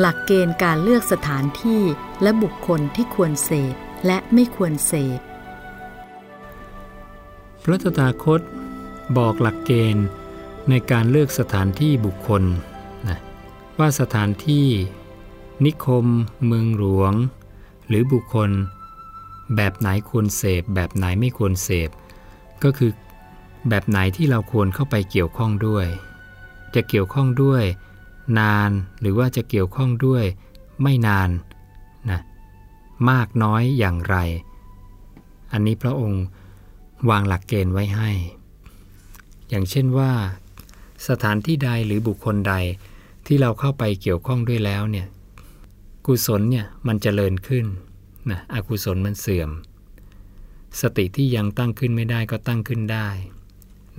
หลักเกณฑ์การเลือกสถานที่และบุคคลที่ควรเสพและไม่ควรเสพ พระตถาคตบอกหลักเกณฑ์ในการเลือกสถานที่บุคคลนะว่าสถานที่ นิคม เมืองหลวง หรือบุคคล แบบไหนควรเสพ แบบไหนไม่ควรเสพ ก็คือแบบไหนที่เราควรเข้าไปเกี่ยวข้องด้วย จะเกี่ยวข้องด้วย นานหรือว่าจะเกี่ยวข้องด้วยไม่นานนะมากน้อยอย่างไร อันนี้พระองค์วางหลักเกณฑ์ไว้ให้ อย่างเช่นว่า สถานที่ใดหรือบุคคลใดที่เราเข้าไปเกี่ยวข้องด้วยแล้วเนี่ยกุศลเนี่ยมันจเจริญขึ้นนะอกุศลมันเสื่อม สติที่ยังตั้งขึ้นไม่ได้ก็ตั้งขึ้นได้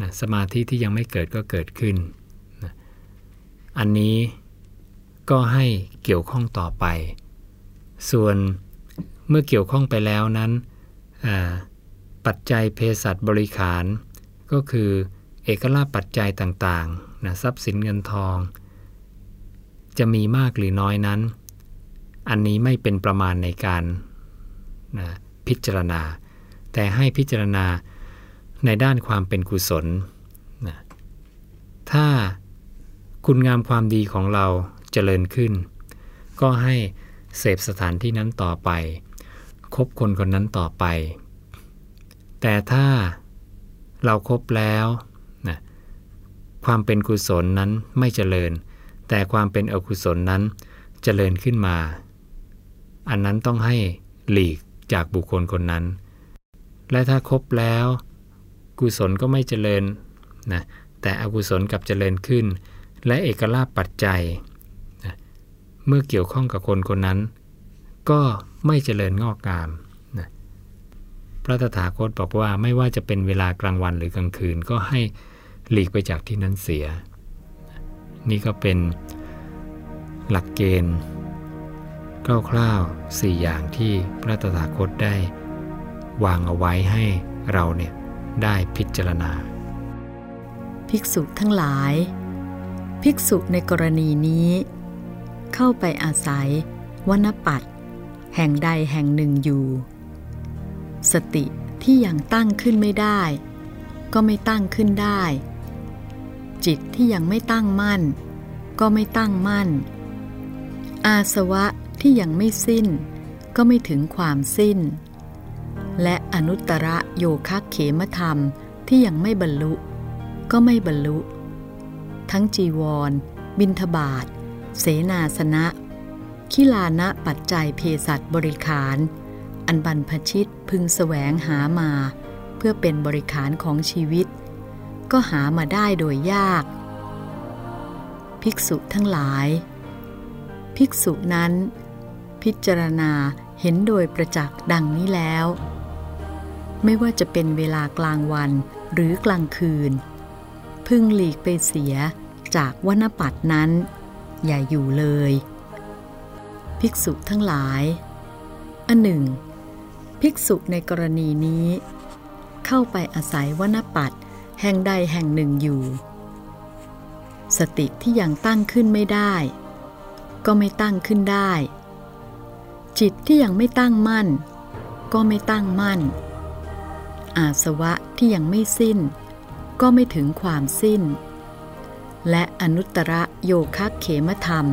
นะสมาธิที่ยังไม่เกิดก็เกิดขึ้น อันนี้ก็ให้เกี่ยวข้องต่อไป ส่วนเมื่อเกี่ยวข้องไปแล้วนั้น ปัจจัยเภสัชบริขาร ก็คือเอกลาปัจจัยต่างๆนะทรัพย์สินเงินทอง จะมีมากหรือน้อยนั้น อันนี้ไม่เป็นประมาณในการนะพิจารณา แต่ให้พิจารณาในด้านความเป็นกุศลนะถ้า คุณงามความดีของเราเจริญขึ้น ก็ให้เสพสถานที่นั้นต่อไปคบคนคนนั้นต่อไป แต่ถ้าเราครบแล้วนะความเป็นกุศลนั้นไม่เจริญ แต่ความเป็นอกุศลนั้นเจริญขึ้นมา อันนั้นต้องให้หลีกจากบุคคลคนนั้น และถ้าครบแล้ว กุศลก็ไม่เจริญนะแต่อกุศลกับเจริญขึ้น และเอกลาภปัจจัยนะเมื่อเกี่ยวข้องกับคนคนนั้น ก็ไม่เจริญงอกงามนะพระตถาคตบอกว่าไม่ว่าจะเป็นเวลากลางวันหรือกลางคืนก็ให้หลีกไปจากที่นั้นเสีย นี่ก็เป็นหลักเกณฑ์คร่าวๆสี่อย่างที่พระตถาคตได้ วางเอาไว้ให้เราเนี่ยได้พิจารณา ภิกษุทั้งหลาย ภิกษุในกรณีนี้ เข้าไปอาศัย วนปัตแห่งใดแห่งหนึ่งอยู่ สติที่ยังตั้งขึ้นไม่ได้ ก็ไม่ตั้งขึ้นได้ จิตที่ยังไม่ตั้งมั่น ก็ไม่ตั้งมั่น อาสวะที่ยังไม่สิ้น ก็ไม่ถึงความสิ้น และอนุตตรโยคะเขมธรรมที่ยังไม่บรรลุ ก็ไม่บรรลุ ทั้งจีวร บินทบาทเสนาสนะ ขิลานะปัจจัยเพสัตบริขาร อันบรรพชิตพึงแสวงหามา เพื่อเป็นบริขารของชีวิต ก็หามาได้โดยยาก ภิกษุทั้งหลาย ภิกษุนั้น พิจารณาเห็นโดยประจักษ์ดังนี้แล้ว ไม่ว่าจะเป็นเวลากลางวันหรือกลางคืน พึงหลีกไปเสียจากวนปัตนั้น อย่าอยู่เลย ภิกษุทั้งหลาย อันหนึ่ง ภิกษุในกรณีนี้ เข้าไปอาศัยวนปัตแห่งใดแห่งหนึ่งอยู่ สติที่ยังตั้งขึ้นไม่ได้ ก็ไม่ตั้งขึ้นได้ จิตที่ยังไม่ตั้งมั่น ก็ไม่ตั้งมั่น อาสวะที่ยังไม่สิ้น ก็ไม่ถึงความสิ้น และอนุตตรโยคะเขมธรรม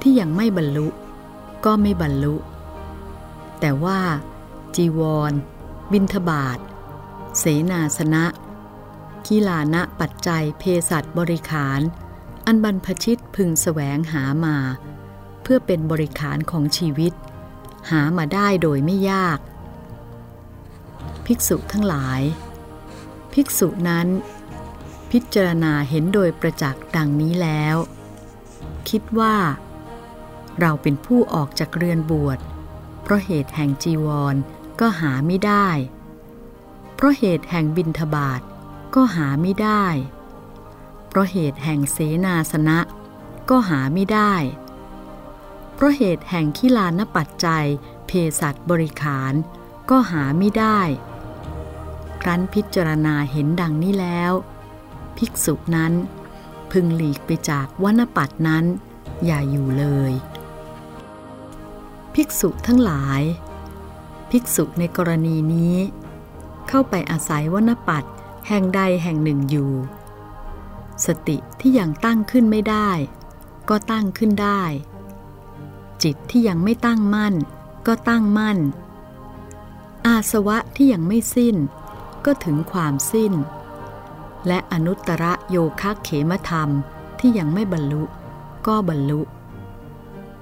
ที่ยังไม่บรรลุ ก็ไม่บรรลุ แต่ว่า จีวร บินทบาท เสนาสนะกีฬานะปัจจัยเพสัตบริขาร อันบรรพชิตพึงแสวงหามา เพื่อเป็นบริขารของชีวิต หามาได้โดยไม่ยาก ภิกษุทั้งหลาย ภิกษุนั้น พิจารณาเห็นโดยประจักษ์ดังนี้แล้ว คิดว่า เราเป็นผู้ออกจากเรือนบวช เพราะเหตุแห่งจีวรก็หาไม่ได้ เพราะเหตุแห่งบินทบาทก็หาไม่ได้ เพราะเหตุแห่งเสนาสนะก็หาไม่ได้ เพราะเหตุแห่งขีลานปัจจัย เพสัตบริขาร ก็หาไม่ได้ ครั้นพิจารณาเห็นดังนี้แล้ว ภิกษุนั้น พึงหลีกไปจากวนปัตนั้น อย่าอยู่เลย ภิกษุทั้งหลาย ภิกษุในกรณีนี้ เข้าไปอาศัยวนปัตแห่งใดแห่งหนึ่งอยู่ สติที่ยังตั้งขึ้นไม่ได้ ก็ตั้งขึ้นได้ จิตที่ยังไม่ตั้งมั่น ก็ตั้งมั่น อาสวะที่ยังไม่สิ้น ก็ถึงความสิ้น และอนุตตรโยคะเขมธรรมที่ยังไม่บรรลุก็บรรลุ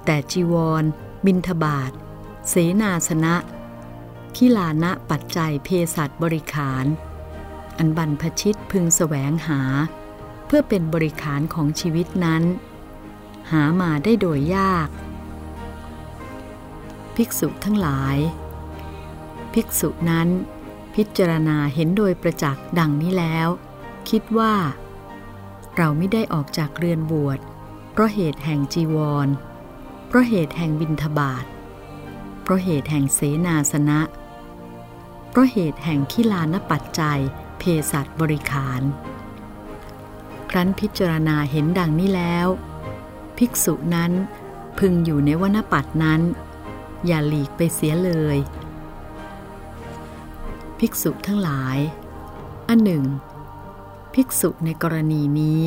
แต่จีวร บินทบาท เสนาสนะ คิลานะปัจจัยเพสัตบริขาร อันบรรพชิตพึงแสวงหา เพื่อเป็นบริขารของชีวิตนั้น หามาได้โดยยาก ภิกษุทั้งหลาย ภิกษุนั้น พิจารณาเห็นโดยประจักษ์ดังนี้แล้ว คิดว่า เราไม่ได้ออกจากเรือนบวช เพราะเหตุแห่งจีวร เพราะเหตุแห่งบินทบาท เพราะเหตุแห่งเสนาสนะ เพราะเหตุแห่งขิลานปัจจัย เพสัตบริขาร ครั้นพิจารณาเห็นดังนี้แล้ว ภิกษุนั้นพึงอยู่ในวนปัตนั้น อย่าหลีกไปเสียเลย ภิกษุทั้งหลาย อันหนึ่ง ภิกษุในกรณีนี้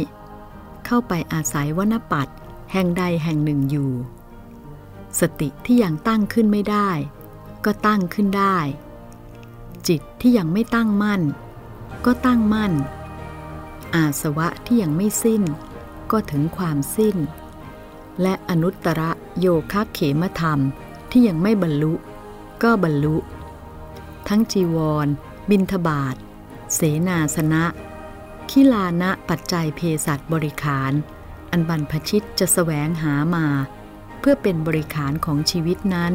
เข้าไปอาศัยวนปัตแห่งใดแห่งหนึ่งอยู่ สติที่ยังตั้งขึ้นไม่ได้ ก็ตั้งขึ้นได้ จิตที่ยังไม่ตั้งมั่น ก็ตั้งมั่น อาสวะที่ยังไม่สิ้น ก็ถึงความสิ้น และอนุตตรโยคะเขมธรรมที่ยังไม่บรรลุ ก็บรรลุ ทั้งจีวร บินทบาท เสนาสนะ คิลานะปัจจัยเพสัตบริขาร อันบรรพชิตจะสแสวงหามา เพื่อเป็นบริขารของชีวิตนั้น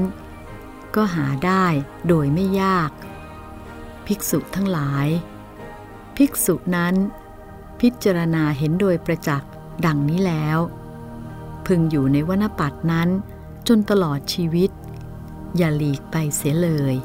ก็หาได้โดยไม่ยาก ภิกษุทั้งหลาย ภิกษุนั้น พิจารณาเห็นโดยประจักษ์ดังนี้แล้ว พึงอยู่ในวนปัตนั้นจนตลอดชีวิต อย่าหลีกไปเสียเลย